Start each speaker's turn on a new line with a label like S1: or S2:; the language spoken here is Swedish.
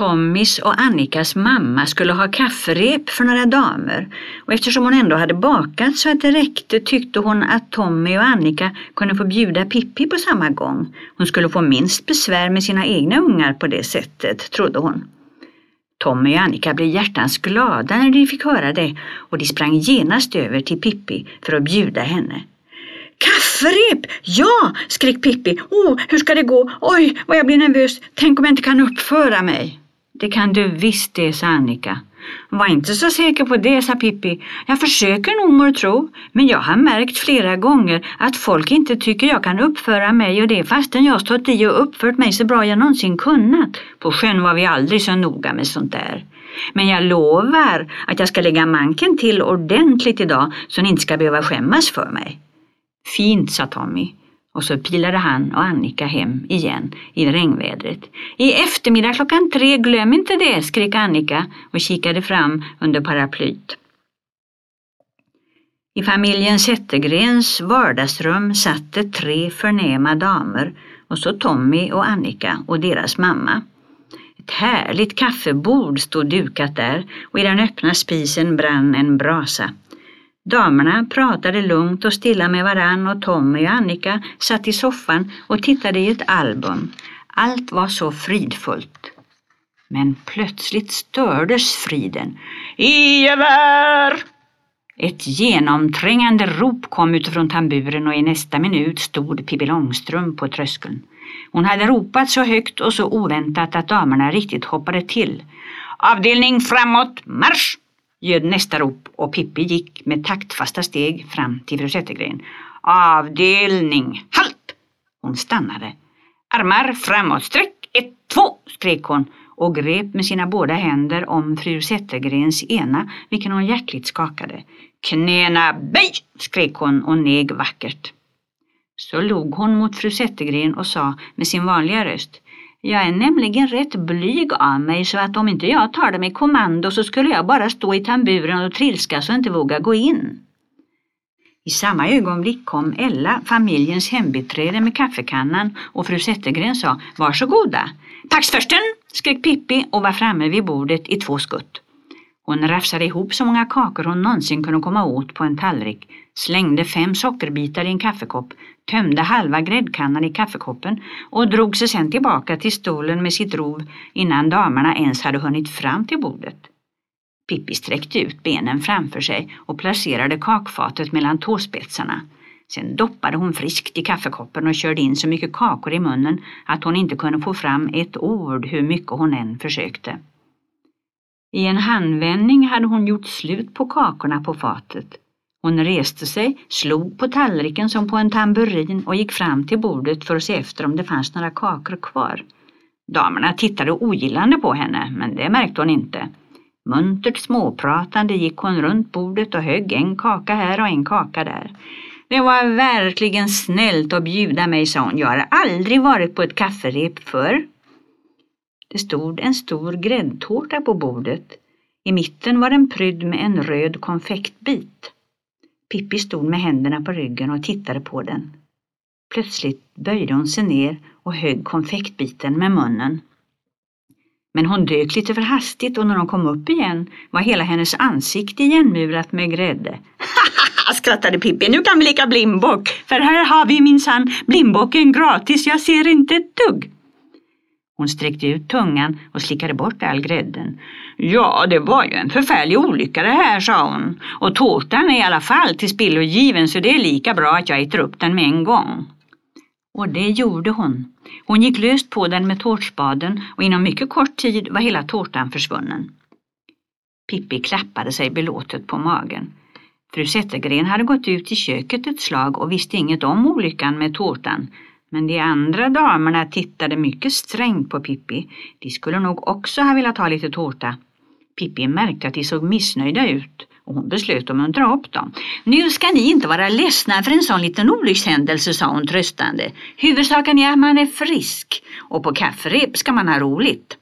S1: Tommys och Annikas mamma skulle ha kafferep för några damer och eftersom hon ändå hade bakat så att det räckte tyckte hon att Tommy och Annika kunde få bjuda Pippi på samma gång. Hon skulle få minst besvär med sina egna ungar på det sättet, trodde hon. Tommy och Annika blev hjärtans glada när de fick höra det och de sprang genast över till Pippi för att bjuda henne. Kafferep! Ja! skrek Pippi. Åh, oh, hur ska det gå? Oj, vad jag blir nervös. Tänk om jag inte kan uppföra mig. Det kan du visst det, sa Annika. Var inte så säker på det, sa Pippi. Jag försöker nog mor tro, men jag har märkt flera gånger att folk inte tycker jag kan uppföra mig och det fastän jag stått i och uppfört mig så bra jag någonsin kunnat. På sjön var vi aldrig så noga med sånt där. Men jag lovar att jag ska lägga manken till ordentligt idag så ni inte ska behöva skämmas för mig. Fint, sa Tommy. Och så pilade han och Annika hem igen i regnvädret. I eftermiddag klockan tre, glöm inte det, skrek Annika och kikade fram under paraplyt. I familjen Zettergrens vardagsrum satt det tre förnäma damer och så Tommy och Annika och deras mamma. Ett härligt kaffebord stod dukat där och i den öppna spisen brann en brasa. Damerna pratade lugnt och stilla med varann och Tommy och Annika satt i soffan och tittade i ett album. Allt var så fridfullt. Men plötsligt stördes friden. I gevär! Ett genomträngande rop kom utifrån tamburen och i nästa minut stod Pippi Långstrump på tröskeln. Hon hade ropat så högt och så oväntat att damerna riktigt hoppade till. Avdelning framåt, marsch! Ljöd nästa rop och Pippi gick med taktfasta steg fram till fru Zettergren. Avdelning, halt! Hon stannade. Armar framåt, sträck, ett, två, skrek hon och grep med sina båda händer om fru Zettergrens ena, vilken hon hjärtligt skakade. Knäna böj, skrek hon och neg vackert. Så log hon mot fru Zettergren och sa med sin vanliga röst jag är nämligen rätt blyg av mig så att om inte jag tar det med kommando så skulle jag bara stå i tamburen och trilskas och inte våga gå in. I samma ögonblick kom Ella, familjens hembiträde med kaffekannan och fru Zettergren sa Varsågoda. Paxförsten, skrek Pippi och var framme vid bordet i två skutt. Hon rafsade ihop så många kakor hon någonsin kunde komma åt på en tallrik, slängde fem sockerbitar i en kaffekopp, tömde halva gräddkannan i kaffekoppen och drog sig sedan tillbaka till stolen med sitt rov innan damerna ens hade hunnit fram till bordet. Pippi sträckte ut benen framför sig och placerade kakfatet mellan tåspetsarna. Sen doppade hon friskt i kaffekoppen och körde in så mycket kakor i munnen att hon inte kunde få fram ett ord hur mycket hon än försökte. I en handvändning hade hon gjort slut på kakorna på fatet. Hon reste sig, slog på tallriken som på en tamburin och gick fram till bordet för att se efter om det fanns några kakor kvar. Damerna tittade ogillande på henne, men det märkte hon inte. Muntert småpratande gick hon runt bordet och högg en kaka här och en kaka där. Det var verkligen snällt att bjuda mig, sa hon. Jag har aldrig varit på ett kafferep förr. Det stod en stor gräddtårta på bordet. I mitten var den prydd med en röd konfektbit. Pippi stod med händerna på ryggen och tittade på den. Plötsligt böjde hon sig ner och högg konfektbiten med munnen. Men hon dök lite för hastigt och när hon kom upp igen var hela hennes ansikte igenmurat med grädde. Haha, skrattade Pippi, nu kan vi leka blindbock, för här har vi minsann blindbocken gratis, jag ser inte ett dugg. Hon sträckte ut tungan och slickade bort all grädden. Ja, det var ju en förfärlig olycka det här, sa hon. Och tårtan är i alla fall till spillogiven så det är lika bra att jag äter upp den med en gång. Och det gjorde hon. Hon gick löst på den med tårtspaden och inom mycket kort tid var hela tårtan försvunnen. Pippi klappade sig belåtet på magen. Fru Zettergren hade gått ut i köket ett slag och visste inget om olyckan med tårtan men de andra damerna tittade mycket strängt på Pippi. De skulle nog också ha velat ha lite tårta. Pippi märkte att de såg missnöjda ut och hon beslöt att muntra upp dem. Nu ska ni inte vara ledsna för en sån liten olyckshändelse, sa hon tröstande. Huvudsaken är att man är frisk och på kafferep ska man ha roligt.